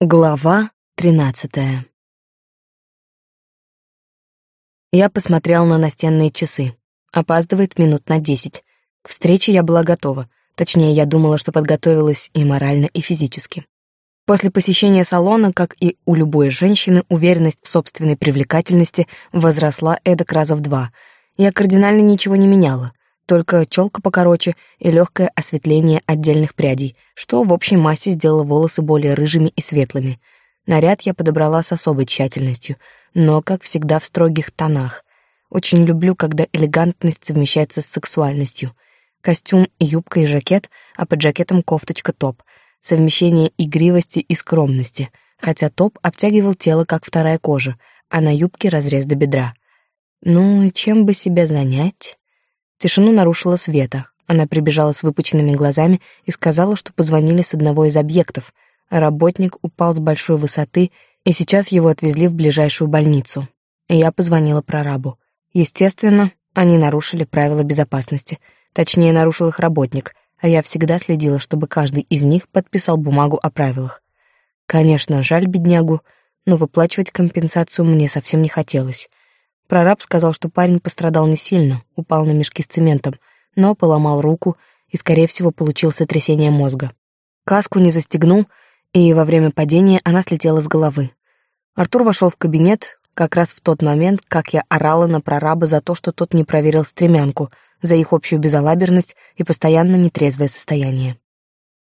Глава тринадцатая Я посмотрел на настенные часы. Опаздывает минут на десять. К встрече я была готова. Точнее, я думала, что подготовилась и морально, и физически. После посещения салона, как и у любой женщины, уверенность в собственной привлекательности возросла эдак раза в два. Я кардинально ничего не меняла только челка покороче и легкое осветление отдельных прядей, что в общей массе сделало волосы более рыжими и светлыми. Наряд я подобрала с особой тщательностью, но, как всегда, в строгих тонах. Очень люблю, когда элегантность совмещается с сексуальностью. Костюм, юбка и жакет, а под жакетом кофточка-топ. Совмещение игривости и скромности, хотя топ обтягивал тело, как вторая кожа, а на юбке разрез до бедра. Ну, чем бы себя занять? Тишину нарушила Света. Она прибежала с выпученными глазами и сказала, что позвонили с одного из объектов. Работник упал с большой высоты, и сейчас его отвезли в ближайшую больницу. И я позвонила прорабу. Естественно, они нарушили правила безопасности. Точнее, нарушил их работник, а я всегда следила, чтобы каждый из них подписал бумагу о правилах. Конечно, жаль беднягу, но выплачивать компенсацию мне совсем не хотелось. Прораб сказал, что парень пострадал не сильно, упал на мешки с цементом, но поломал руку и, скорее всего, получил сотрясение мозга. Каску не застегнул, и во время падения она слетела с головы. Артур вошел в кабинет как раз в тот момент, как я орала на прораба за то, что тот не проверил стремянку, за их общую безалаберность и постоянно нетрезвое состояние.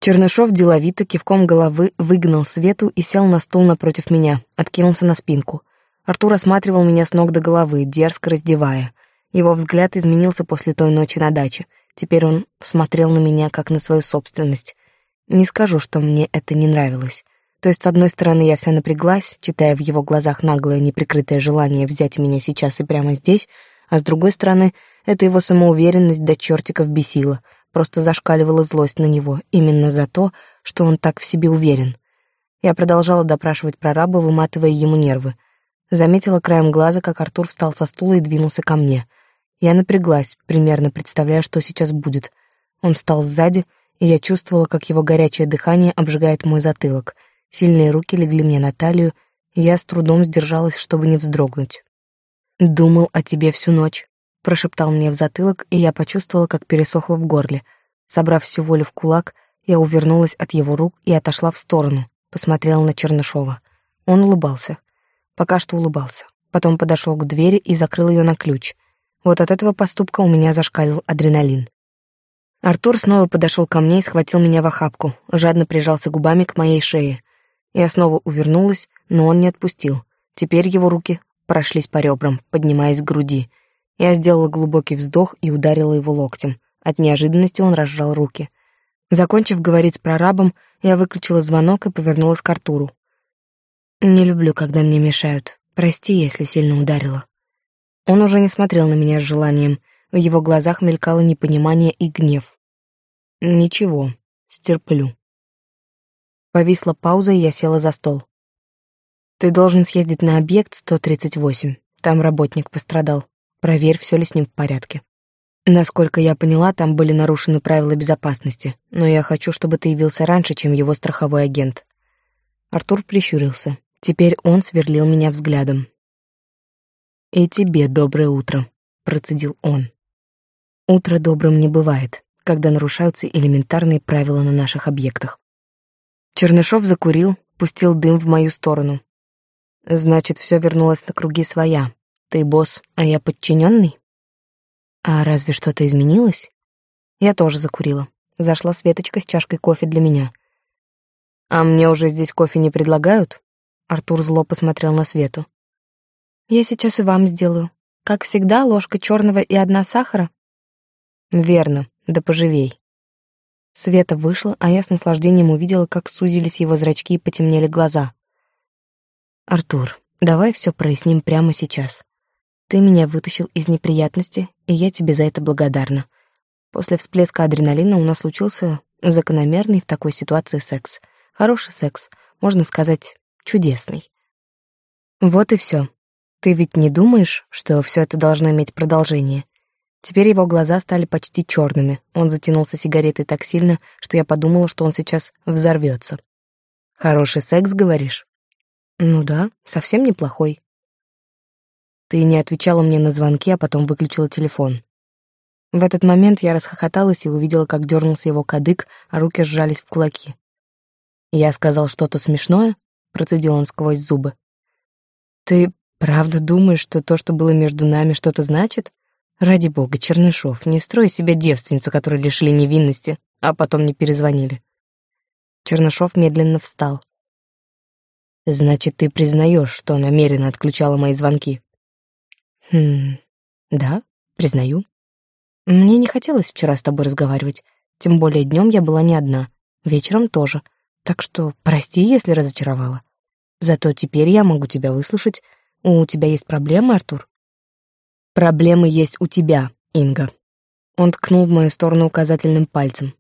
Чернышов деловито кивком головы выгнал Свету и сел на стул напротив меня, откинулся на спинку. Артур осматривал меня с ног до головы, дерзко раздевая. Его взгляд изменился после той ночи на даче. Теперь он смотрел на меня как на свою собственность. Не скажу, что мне это не нравилось. То есть, с одной стороны, я вся напряглась, читая в его глазах наглое неприкрытое желание взять меня сейчас и прямо здесь, а с другой стороны, это его самоуверенность до чертиков бесила, просто зашкаливала злость на него именно за то, что он так в себе уверен. Я продолжала допрашивать прораба, выматывая ему нервы. Заметила краем глаза, как Артур встал со стула и двинулся ко мне. Я напряглась, примерно представляя, что сейчас будет. Он встал сзади, и я чувствовала, как его горячее дыхание обжигает мой затылок. Сильные руки легли мне на талию, и я с трудом сдержалась, чтобы не вздрогнуть. «Думал о тебе всю ночь», — прошептал мне в затылок, и я почувствовала, как пересохло в горле. Собрав всю волю в кулак, я увернулась от его рук и отошла в сторону, посмотрела на Чернышова. Он улыбался пока что улыбался. Потом подошел к двери и закрыл ее на ключ. Вот от этого поступка у меня зашкалил адреналин. Артур снова подошел ко мне и схватил меня в охапку, жадно прижался губами к моей шее. Я снова увернулась, но он не отпустил. Теперь его руки прошлись по ребрам, поднимаясь к груди. Я сделала глубокий вздох и ударила его локтем. От неожиданности он разжал руки. Закончив говорить с прорабом, я выключила звонок и повернулась к Артуру. Не люблю, когда мне мешают. Прости, если сильно ударила. Он уже не смотрел на меня с желанием. В его глазах мелькало непонимание и гнев. Ничего, стерплю. Повисла пауза, и я села за стол. Ты должен съездить на объект 138. Там работник пострадал. Проверь, все ли с ним в порядке. Насколько я поняла, там были нарушены правила безопасности, но я хочу, чтобы ты явился раньше, чем его страховой агент. Артур прищурился. Теперь он сверлил меня взглядом. «И тебе доброе утро», — процедил он. «Утро добрым не бывает, когда нарушаются элементарные правила на наших объектах». Чернышов закурил, пустил дым в мою сторону. «Значит, все вернулось на круги своя. Ты босс, а я подчиненный?» «А разве что-то изменилось?» Я тоже закурила. Зашла Светочка с чашкой кофе для меня. «А мне уже здесь кофе не предлагают?» Артур зло посмотрел на Свету. «Я сейчас и вам сделаю. Как всегда, ложка черного и одна сахара?» «Верно, да поживей». Света вышла, а я с наслаждением увидела, как сузились его зрачки и потемнели глаза. «Артур, давай все проясним прямо сейчас. Ты меня вытащил из неприятности, и я тебе за это благодарна. После всплеска адреналина у нас случился закономерный в такой ситуации секс. Хороший секс, можно сказать, чудесный. Вот и все. Ты ведь не думаешь, что все это должно иметь продолжение? Теперь его глаза стали почти черными. Он затянулся сигаретой так сильно, что я подумала, что он сейчас взорвется. Хороший секс, говоришь? Ну да, совсем неплохой. Ты не отвечала мне на звонки, а потом выключила телефон. В этот момент я расхохоталась и увидела, как дернулся его кадык, а руки сжались в кулаки. «Я сказал что-то смешное?» — процедил он сквозь зубы. «Ты правда думаешь, что то, что было между нами, что-то значит? Ради бога, Чернышов, не строй себя девственницу, которую лишили невинности, а потом не перезвонили». Чернышов медленно встал. «Значит, ты признаешь, что намеренно отключала мои звонки?» «Хм, да, признаю. Мне не хотелось вчера с тобой разговаривать, тем более днем я была не одна, вечером тоже, так что прости, если разочаровала. Зато теперь я могу тебя выслушать. У тебя есть проблемы, Артур?» «Проблемы есть у тебя, Инга». Он ткнул в мою сторону указательным пальцем.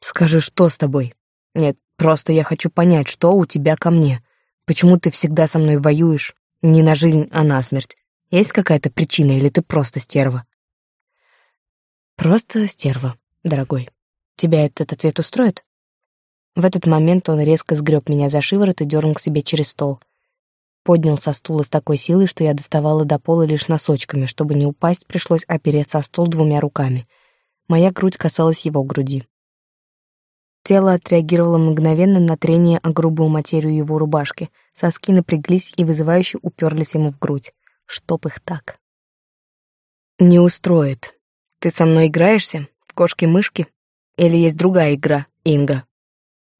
«Скажи, что с тобой?» «Нет, просто я хочу понять, что у тебя ко мне. Почему ты всегда со мной воюешь? Не на жизнь, а на смерть. Есть какая-то причина или ты просто стерва? Просто стерва, дорогой. Тебя этот ответ устроит? В этот момент он резко сгреб меня за шиворот и дернул к себе через стол. Поднял со стула с такой силой, что я доставала до пола лишь носочками. Чтобы не упасть, пришлось опереться о стол двумя руками. Моя грудь касалась его груди. Тело отреагировало мгновенно на трение о грубую материю его рубашки. Соски напряглись и вызывающе уперлись ему в грудь чтоб их так. Не устроит. Ты со мной играешься? В кошки-мышки? Или есть другая игра, Инга?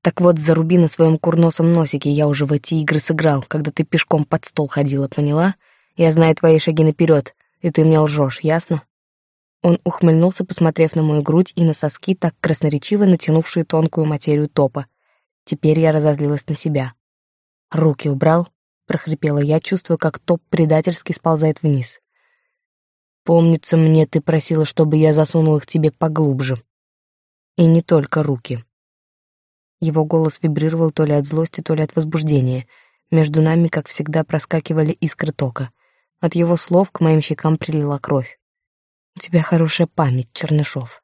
Так вот, заруби на своем курносом носике, я уже в эти игры сыграл, когда ты пешком под стол ходила, поняла? Я знаю твои шаги наперед, и ты мне лжешь, ясно? Он ухмыльнулся, посмотрев на мою грудь и на соски, так красноречиво натянувшие тонкую материю топа. Теперь я разозлилась на себя. Руки убрал, прохрипела я, чувствуя, как топ предательски сползает вниз. Помнится мне, ты просила, чтобы я засунул их тебе поглубже. И не только руки. Его голос вибрировал то ли от злости, то ли от возбуждения. Между нами, как всегда, проскакивали искры тока. От его слов к моим щекам прилила кровь. «У тебя хорошая память, Чернышов.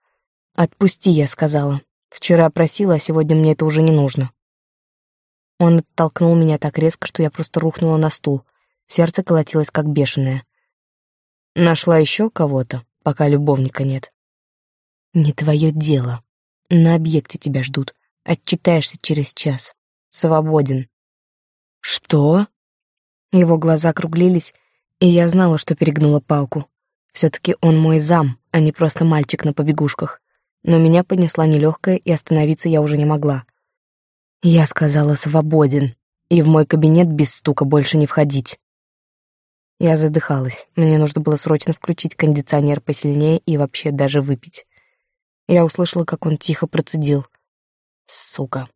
Отпусти, я сказала. Вчера просила, а сегодня мне это уже не нужно». Он оттолкнул меня так резко, что я просто рухнула на стул. Сердце колотилось как бешеное. Нашла еще кого-то, пока любовника нет. Не твое дело. На объекте тебя ждут. Отчитаешься через час. Свободен. Что? Его глаза округлились, и я знала, что перегнула палку. Все-таки он мой зам, а не просто мальчик на побегушках. Но меня понесла нелегкая, и остановиться я уже не могла. Я сказала «свободен», и в мой кабинет без стука больше не входить. Я задыхалась. Мне нужно было срочно включить кондиционер посильнее и вообще даже выпить. Я услышала, как он тихо процедил. «Сука».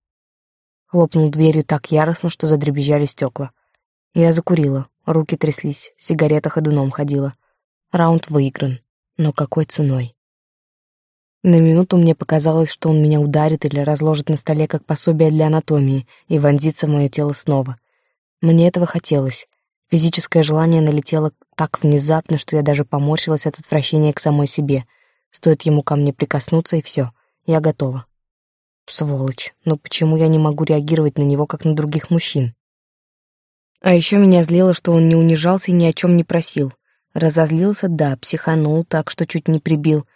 Хлопнул дверью так яростно, что задребезжали стекла. Я закурила, руки тряслись, сигарета ходуном ходила. Раунд выигран. Но какой ценой? На минуту мне показалось, что он меня ударит или разложит на столе как пособие для анатомии и вонзится в мое тело снова. Мне этого хотелось. Физическое желание налетело так внезапно, что я даже поморщилась от отвращения к самой себе. Стоит ему ко мне прикоснуться, и все, я готова. Сволочь, но почему я не могу реагировать на него, как на других мужчин? А еще меня злило, что он не унижался и ни о чем не просил. Разозлился, да, психанул так, что чуть не прибил.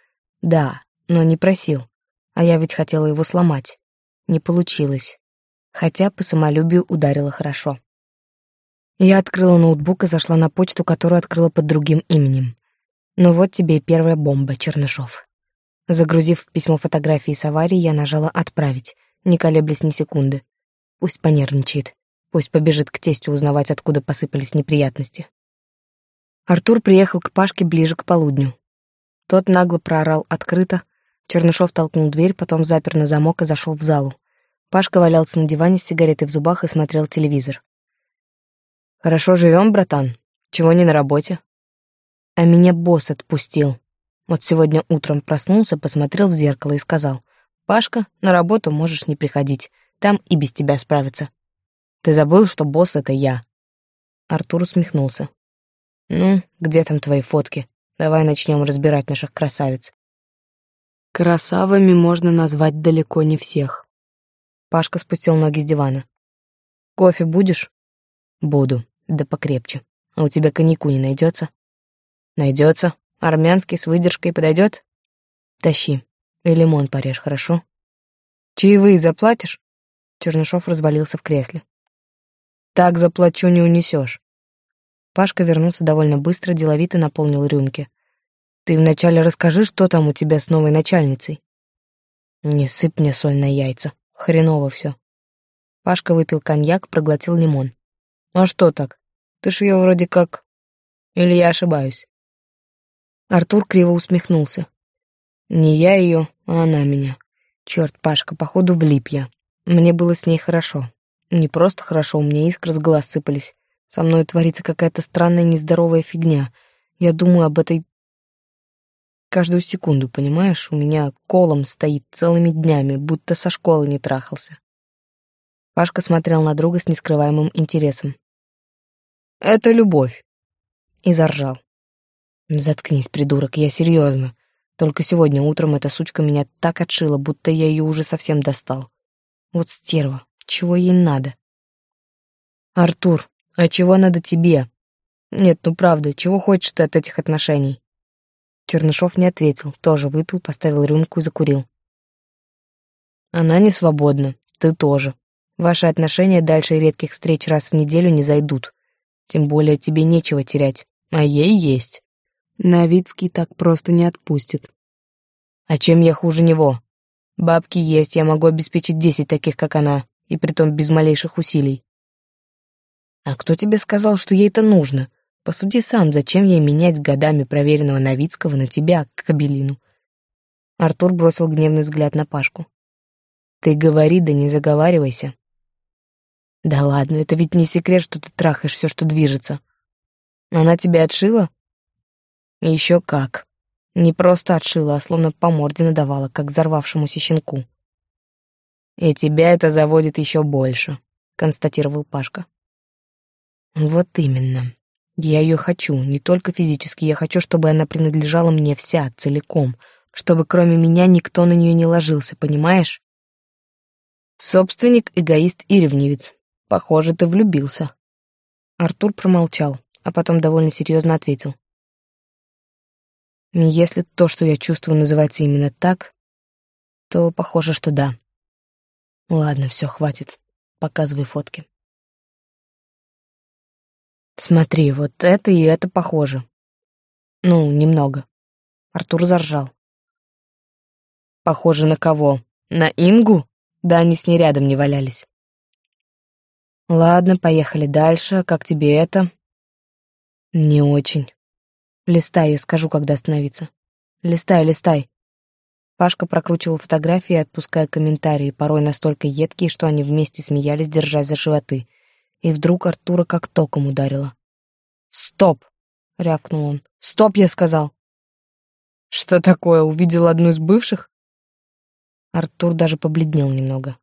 Да, но не просил. А я ведь хотела его сломать. Не получилось. Хотя по самолюбию ударила хорошо. Я открыла ноутбук и зашла на почту, которую открыла под другим именем. Ну вот тебе и первая бомба, Чернышов. Загрузив письмо фотографии с аварии, я нажала «Отправить», не колеблясь ни секунды. Пусть понервничает, пусть побежит к тестю узнавать, откуда посыпались неприятности. Артур приехал к Пашке ближе к полудню. Тот нагло проорал открыто, Чернышов толкнул дверь, потом запер на замок и зашел в залу. Пашка валялся на диване с сигаретой в зубах и смотрел телевизор. «Хорошо живем, братан? Чего не на работе?» А меня босс отпустил. Вот сегодня утром проснулся, посмотрел в зеркало и сказал, «Пашка, на работу можешь не приходить, там и без тебя справятся». «Ты забыл, что босс — это я?» Артур усмехнулся. «Ну, где там твои фотки? Давай начнем разбирать наших красавиц. Красавами можно назвать далеко не всех. Пашка спустил ноги с дивана. Кофе будешь? Буду, да покрепче. А у тебя коньяку не найдется? Найдется. Армянский с выдержкой подойдет? Тащи. И лимон порежь, хорошо? Чаевые заплатишь? Чернышов развалился в кресле. Так заплачу не унесешь. Пашка вернулся довольно быстро, деловито наполнил рюмки. Ты вначале расскажи, что там у тебя с новой начальницей. Не сыпь мне соль на яйца. Хреново все. Пашка выпил коньяк, проглотил лимон. А что так? Ты ж ее вроде как... Или я ошибаюсь? Артур криво усмехнулся. Не я ее, а она меня. Черт, Пашка, походу влип я. Мне было с ней хорошо. Не просто хорошо, у меня искры с глаз сыпались. Со мной творится какая-то странная нездоровая фигня. Я думаю об этой каждую секунду, понимаешь? У меня колом стоит целыми днями, будто со школы не трахался. Пашка смотрел на друга с нескрываемым интересом. «Это любовь!» И заржал. «Заткнись, придурок, я серьезно. Только сегодня утром эта сучка меня так отшила, будто я ее уже совсем достал. Вот стерва, чего ей надо?» «Артур, а чего надо тебе? Нет, ну правда, чего хочешь ты от этих отношений?» Чернышов не ответил, тоже выпил, поставил рюмку и закурил. «Она не свободна, ты тоже. Ваши отношения дальше редких встреч раз в неделю не зайдут. Тем более тебе нечего терять, а ей есть. Новицкий так просто не отпустит. А чем я хуже него? Бабки есть, я могу обеспечить десять таких, как она, и притом без малейших усилий. А кто тебе сказал, что ей это нужно? Посуди сам, зачем ей менять годами проверенного Новицкого на тебя, Кабелину? Артур бросил гневный взгляд на Пашку. Ты говори, да не заговаривайся. Да ладно, это ведь не секрет, что ты трахаешь все, что движется. Она тебя отшила? Еще как. Не просто отшила, а словно по морде надавала, как взорвавшемуся щенку. И тебя это заводит еще больше, констатировал Пашка. Вот именно. Я ее хочу, не только физически, я хочу, чтобы она принадлежала мне вся, целиком, чтобы кроме меня никто на нее не ложился, понимаешь? Собственник, эгоист и ревнивец. Похоже, ты влюбился. Артур промолчал, а потом довольно серьезно ответил. Если то, что я чувствую, называется именно так, то похоже, что да. Ладно, все, хватит. Показывай фотки. Смотри, вот это и это похоже. Ну, немного. Артур заржал. Похоже на кого? На Ингу? Да они с ней рядом не валялись. Ладно, поехали дальше. Как тебе это? Не очень. Листай, я скажу, когда остановиться. Листай, листай. Пашка прокручивал фотографии, отпуская комментарии, порой настолько едкие, что они вместе смеялись, держась за животы и вдруг Артура как током ударило. «Стоп!» — рявкнул он. «Стоп!» — я сказал. «Что такое, увидел одну из бывших?» Артур даже побледнел немного.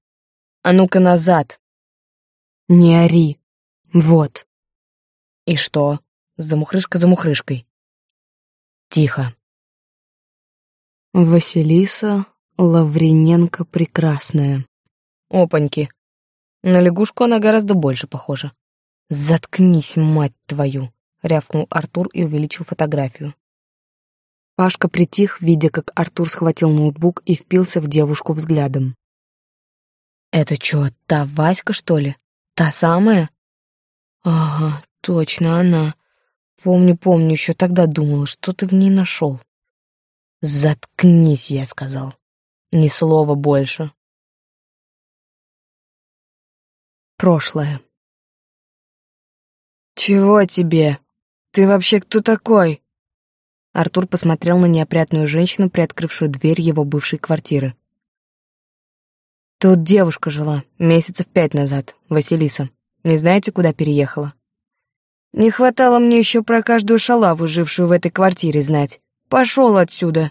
«А ну-ка назад!» «Не ори! Вот!» «И что? Замухрышка за мухрышкой!» «Тихо!» Василиса Лаврененко прекрасная. Опаньки. На лягушку она гораздо больше похожа. «Заткнись, мать твою!» — рявкнул Артур и увеличил фотографию. Пашка притих, видя, как Артур схватил ноутбук и впился в девушку взглядом. «Это чё, та Васька, что ли? Та самая?» «Ага, точно она. Помню, помню, еще тогда думала, что ты в ней нашел». «Заткнись», — я сказал. «Ни слова больше». Прошлое. «Чего тебе? Ты вообще кто такой?» Артур посмотрел на неопрятную женщину, приоткрывшую дверь его бывшей квартиры. «Тут девушка жила, месяцев пять назад, Василиса. Не знаете, куда переехала?» «Не хватало мне еще про каждую шалаву, жившую в этой квартире, знать. Пошел отсюда!»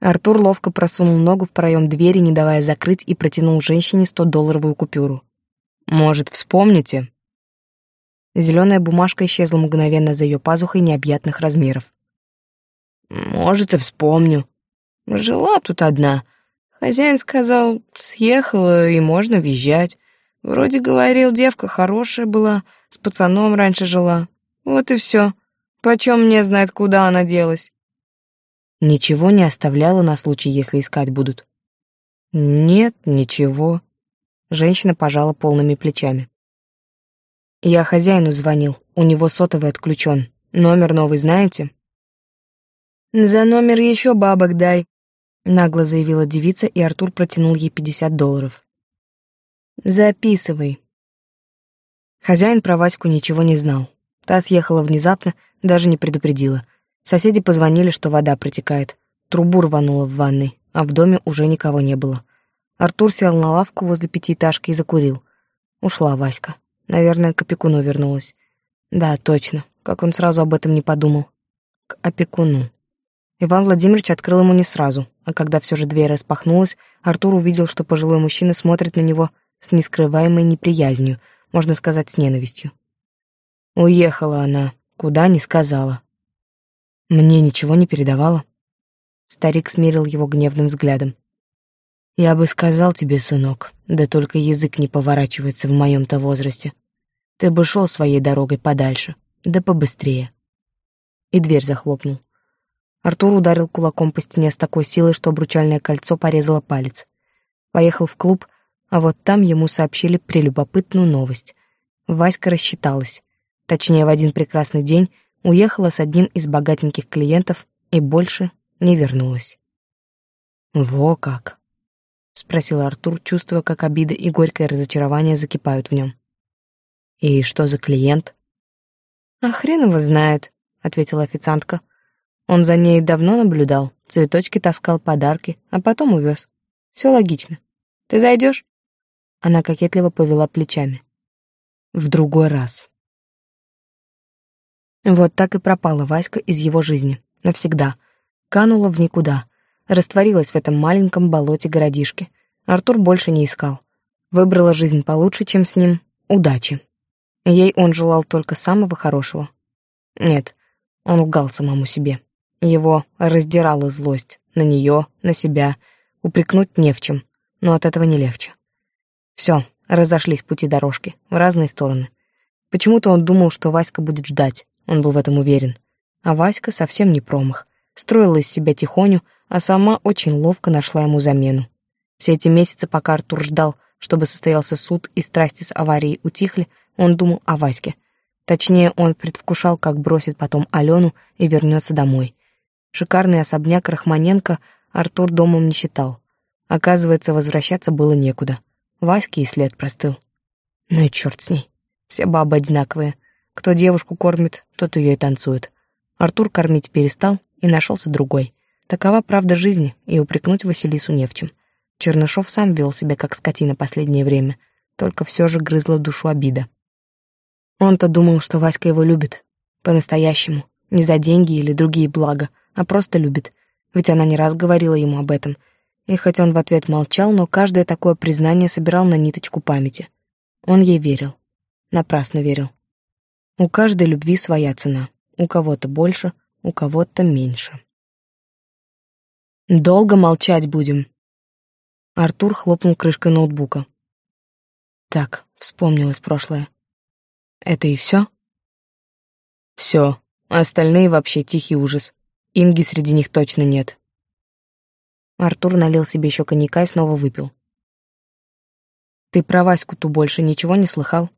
Артур ловко просунул ногу в проем двери, не давая закрыть, и протянул женщине сто долларовую купюру. «Может, вспомните?» Зеленая бумажка исчезла мгновенно за ее пазухой необъятных размеров. «Может, и вспомню. Жила тут одна. Хозяин сказал, съехала, и можно въезжать. Вроде говорил, девка хорошая была, с пацаном раньше жила. Вот и все. Почем мне знать, куда она делась?» Ничего не оставляла на случай, если искать будут. «Нет, ничего». Женщина пожала полными плечами. «Я хозяину звонил, у него сотовый отключен. Номер новый знаете?» «За номер еще бабок дай», — нагло заявила девица, и Артур протянул ей пятьдесят долларов. «Записывай». Хозяин про Ваську ничего не знал. Та съехала внезапно, даже не предупредила. Соседи позвонили, что вода протекает. Трубу рванула в ванной, а в доме уже никого не было. Артур сел на лавку возле пятиэтажки и закурил. Ушла Васька. Наверное, к опекуну вернулась. Да, точно. Как он сразу об этом не подумал. К опекуну. Иван Владимирович открыл ему не сразу, а когда все же дверь распахнулась, Артур увидел, что пожилой мужчина смотрит на него с нескрываемой неприязнью, можно сказать, с ненавистью. Уехала она, куда не сказала. Мне ничего не передавала. Старик смирил его гневным взглядом. Я бы сказал тебе, сынок, да только язык не поворачивается в моем-то возрасте. Ты бы шел своей дорогой подальше, да побыстрее. И дверь захлопнул. Артур ударил кулаком по стене с такой силой, что обручальное кольцо порезало палец. Поехал в клуб, а вот там ему сообщили прелюбопытную новость. Васька рассчиталась. Точнее, в один прекрасный день уехала с одним из богатеньких клиентов и больше не вернулась. «Во как!» — спросил Артур, чувствуя, как обида и горькое разочарование закипают в нем. «И что за клиент?» «А хрен его знает», — ответила официантка. Он за ней давно наблюдал, цветочки таскал, подарки, а потом увез. Все логично. Ты зайдешь? Она кокетливо повела плечами. В другой раз. Вот так и пропала Васька из его жизни. Навсегда. Канула в никуда. Растворилась в этом маленьком болоте городишке. Артур больше не искал. Выбрала жизнь получше, чем с ним. Удачи. Ей он желал только самого хорошего. Нет, он лгал самому себе. Его раздирала злость. На нее, на себя. Упрекнуть не в чем. Но от этого не легче. Все, разошлись пути дорожки. В разные стороны. Почему-то он думал, что Васька будет ждать. Он был в этом уверен. А Васька совсем не промах. Строила из себя тихоню, а сама очень ловко нашла ему замену. Все эти месяцы, пока Артур ждал, чтобы состоялся суд и страсти с аварией утихли, он думал о Ваське. Точнее, он предвкушал, как бросит потом Алену и вернется домой. Шикарный особняк Рахманенко Артур домом не считал. Оказывается, возвращаться было некуда. Ваське и след простыл. Ну и черт с ней. Все бабы одинаковые. Кто девушку кормит, тот ее и танцует. Артур кормить перестал, и нашелся другой. Такова правда жизни, и упрекнуть Василису не в чем. Чернышов сам вел себя как скотина последнее время, только все же грызла душу обида. Он-то думал, что Васька его любит. По-настоящему. Не за деньги или другие блага, а просто любит. Ведь она не раз говорила ему об этом. И хоть он в ответ молчал, но каждое такое признание собирал на ниточку памяти. Он ей верил. Напрасно верил. У каждой любви своя цена. У кого-то больше, у кого-то меньше. «Долго молчать будем?» Артур хлопнул крышкой ноутбука. Так, вспомнилось прошлое. Это и все? Все. Остальные вообще тихий ужас. Инги среди них точно нет. Артур налил себе еще коньяка и снова выпил. Ты про Ваську-ту больше ничего не слыхал?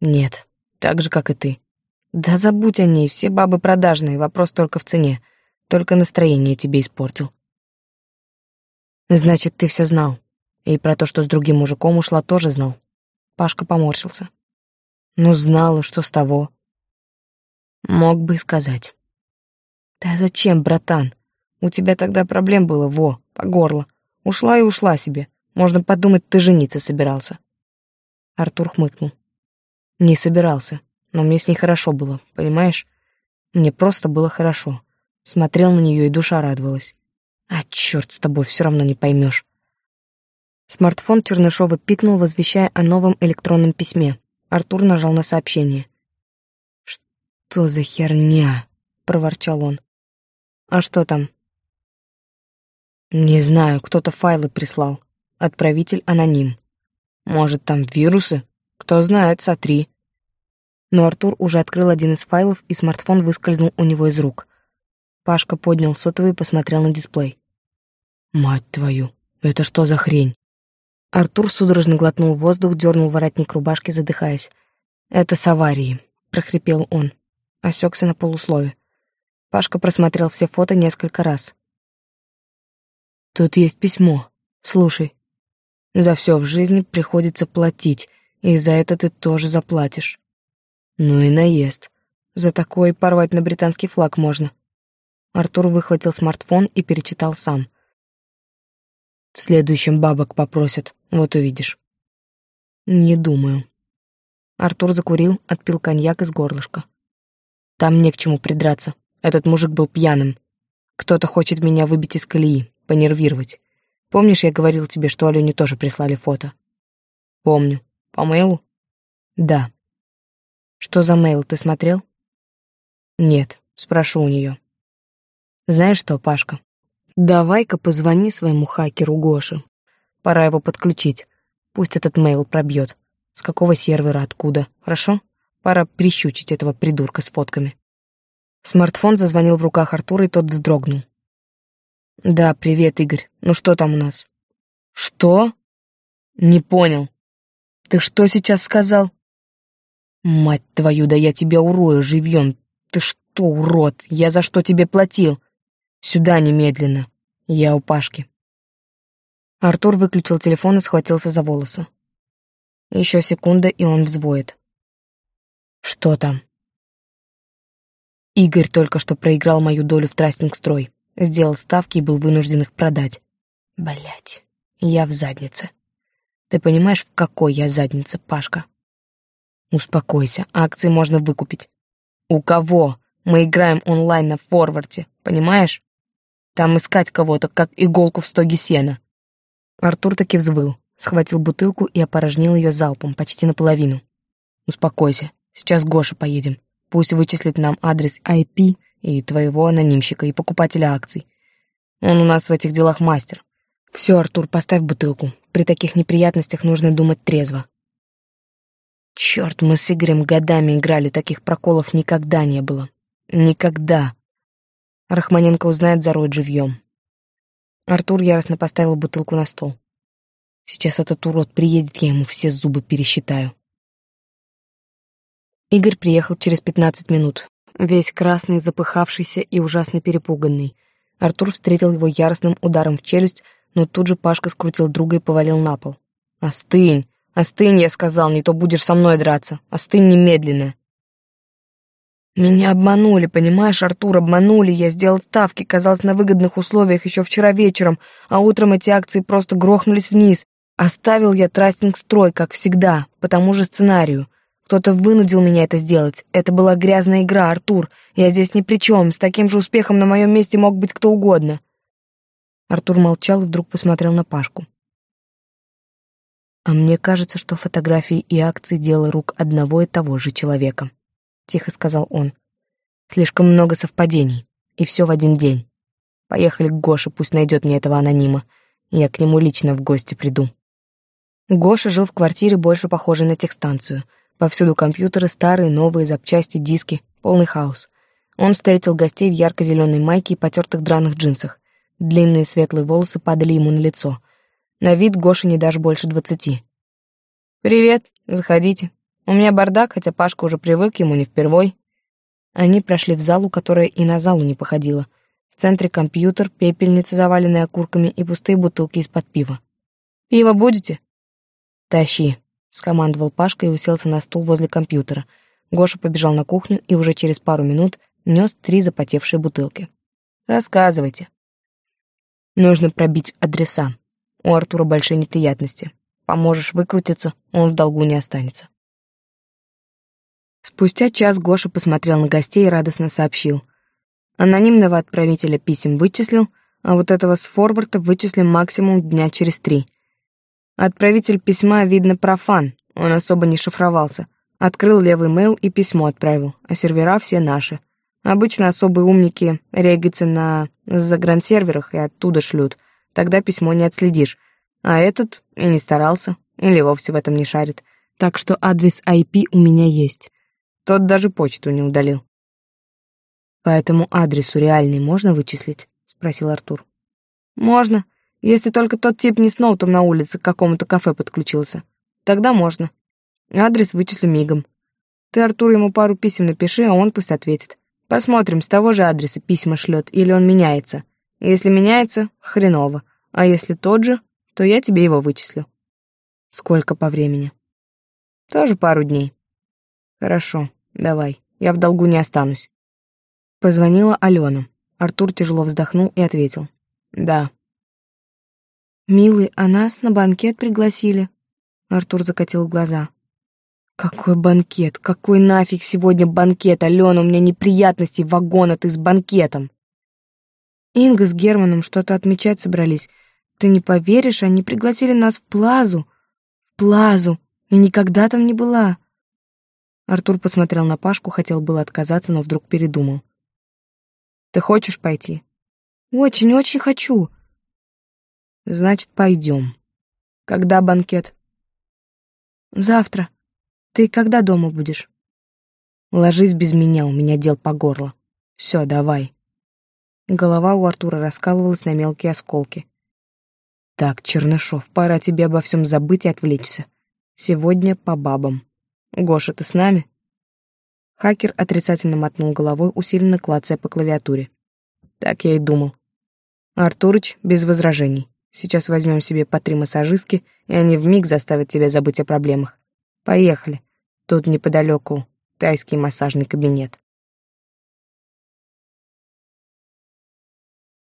Нет так же, как и ты. Да забудь о ней, все бабы продажные, вопрос только в цене. Только настроение тебе испортил. Значит, ты все знал. И про то, что с другим мужиком ушла, тоже знал. Пашка поморщился. Ну, знала, что с того. Мог бы сказать. Да зачем, братан? У тебя тогда проблем было, во, по горло. Ушла и ушла себе. Можно подумать, ты жениться собирался. Артур хмыкнул. Не собирался, но мне с ней хорошо было, понимаешь? Мне просто было хорошо. Смотрел на нее и душа радовалась. А черт с тобой, все равно не поймешь. Смартфон Чернышова пикнул, возвещая о новом электронном письме. Артур нажал на сообщение. «Что за херня?» — проворчал он. «А что там?» «Не знаю, кто-то файлы прислал. Отправитель аноним. Может, там вирусы? Кто знает, сотри. Но Артур уже открыл один из файлов, и смартфон выскользнул у него из рук. Пашка поднял сотовый и посмотрел на дисплей. «Мать твою, это что за хрень?» Артур судорожно глотнул воздух, дернул воротник рубашки, задыхаясь. «Это с аварии», — прохрипел он. Осекся на полуслове. Пашка просмотрел все фото несколько раз. «Тут есть письмо. Слушай. За все в жизни приходится платить, и за это ты тоже заплатишь. Ну и наезд. За такое порвать на британский флаг можно». Артур выхватил смартфон и перечитал сам. В следующем бабок попросят, вот увидишь. Не думаю. Артур закурил, отпил коньяк из горлышка. Там не к чему придраться. Этот мужик был пьяным. Кто-то хочет меня выбить из колеи, понервировать. Помнишь, я говорил тебе, что Алене тоже прислали фото? Помню. По мейлу? Да. Что за мейл, ты смотрел? Нет, спрошу у нее. Знаешь что, Пашка, Давай-ка позвони своему хакеру Гоше. Пора его подключить. Пусть этот мейл пробьет. С какого сервера, откуда, хорошо? Пора прищучить этого придурка с фотками. Смартфон зазвонил в руках Артура, и тот вздрогнул. «Да, привет, Игорь. Ну что там у нас?» «Что?» «Не понял. Ты что сейчас сказал?» «Мать твою, да я тебя урою живьем. Ты что, урод? Я за что тебе платил?» Сюда немедленно. Я у Пашки. Артур выключил телефон и схватился за волосы. Еще секунда, и он взвоет. Что там? Игорь только что проиграл мою долю в трастинг-строй, сделал ставки и был вынужден их продать. Блять, я в заднице. Ты понимаешь, в какой я заднице, Пашка? Успокойся, акции можно выкупить. У кого? Мы играем онлайн на форварде, понимаешь? Там искать кого-то, как иголку в стоге сена. Артур таки взвыл, схватил бутылку и опорожнил ее залпом, почти наполовину. Успокойся, сейчас Гоша поедем. Пусть вычислит нам адрес IP и твоего анонимщика, и покупателя акций. Он у нас в этих делах мастер. Все, Артур, поставь бутылку. При таких неприятностях нужно думать трезво. Черт, мы с Игорем годами играли, таких проколов никогда не было. Никогда. Рахманенко узнает, зароет живьем. Артур яростно поставил бутылку на стол. Сейчас этот урод приедет, я ему все зубы пересчитаю. Игорь приехал через пятнадцать минут, весь красный, запыхавшийся и ужасно перепуганный. Артур встретил его яростным ударом в челюсть, но тут же Пашка скрутил друга и повалил на пол. «Остынь! Остынь, я сказал, не то будешь со мной драться! Остынь немедленно!» Меня обманули, понимаешь, Артур, обманули. Я сделал ставки, казалось, на выгодных условиях еще вчера вечером, а утром эти акции просто грохнулись вниз. Оставил я трастинг-строй, как всегда, по тому же сценарию. Кто-то вынудил меня это сделать. Это была грязная игра, Артур. Я здесь ни при чем. С таким же успехом на моем месте мог быть кто угодно. Артур молчал и вдруг посмотрел на Пашку. А мне кажется, что фотографии и акции — дело рук одного и того же человека. — тихо сказал он. «Слишком много совпадений, и все в один день. Поехали к Гоше, пусть найдет мне этого анонима. Я к нему лично в гости приду». Гоша жил в квартире, больше похожей на техстанцию. Повсюду компьютеры, старые, новые, запчасти, диски, полный хаос. Он встретил гостей в ярко-зеленой майке и потертых драных джинсах. Длинные светлые волосы падали ему на лицо. На вид Гоша не даже больше двадцати. «Привет, заходите», у меня бардак, хотя Пашка уже привык, ему не впервой. Они прошли в залу, которая и на залу не походила. В центре компьютер, пепельница, заваленная окурками, и пустые бутылки из-под пива. «Пиво будете?» «Тащи», — скомандовал Пашка и уселся на стул возле компьютера. Гоша побежал на кухню и уже через пару минут нес три запотевшие бутылки. «Рассказывайте». «Нужно пробить адреса. У Артура большие неприятности. Поможешь выкрутиться, он в долгу не останется». Спустя час Гоша посмотрел на гостей и радостно сообщил. Анонимного отправителя писем вычислил, а вот этого с форварда вычислим максимум дня через три. Отправитель письма, видно, профан, он особо не шифровался. Открыл левый мейл и письмо отправил, а сервера все наши. Обычно особые умники регаются на загрансерверах и оттуда шлют. Тогда письмо не отследишь. А этот и не старался. или вовсе в этом не шарит. Так что адрес IP у меня есть. Тот даже почту не удалил. «По этому адресу реальный можно вычислить?» — спросил Артур. «Можно, если только тот тип не с ноутом на улице к какому-то кафе подключился. Тогда можно. Адрес вычислю мигом. Ты, Артур, ему пару писем напиши, а он пусть ответит. Посмотрим, с того же адреса письма шлет, или он меняется. Если меняется, хреново. А если тот же, то я тебе его вычислю. Сколько по времени? Тоже пару дней. Хорошо, давай, я в долгу не останусь. Позвонила Алена. Артур тяжело вздохнул и ответил. Да. «Милый, а нас на банкет пригласили?» Артур закатил глаза. Какой банкет? Какой нафиг сегодня банкет? Алена, у меня неприятности, вагон, а ты с банкетом. Инга с Германом что-то отмечать собрались. Ты не поверишь, они пригласили нас в Плазу. В Плазу. И никогда там не была. Артур посмотрел на Пашку, хотел было отказаться, но вдруг передумал. Ты хочешь пойти? Очень-очень хочу. Значит, пойдем. Когда банкет? Завтра. Ты когда дома будешь? Ложись без меня, у меня дел по горло. Все, давай. Голова у Артура раскалывалась на мелкие осколки. Так, Чернышов, пора тебе обо всем забыть и отвлечься. Сегодня по бабам. Гоша, ты с нами? Хакер отрицательно мотнул головой, усиленно клацая по клавиатуре. Так я и думал. Артурыч без возражений. Сейчас возьмем себе по три массажистки, и они вмиг заставят тебя забыть о проблемах. Поехали. Тут неподалеку тайский массажный кабинет.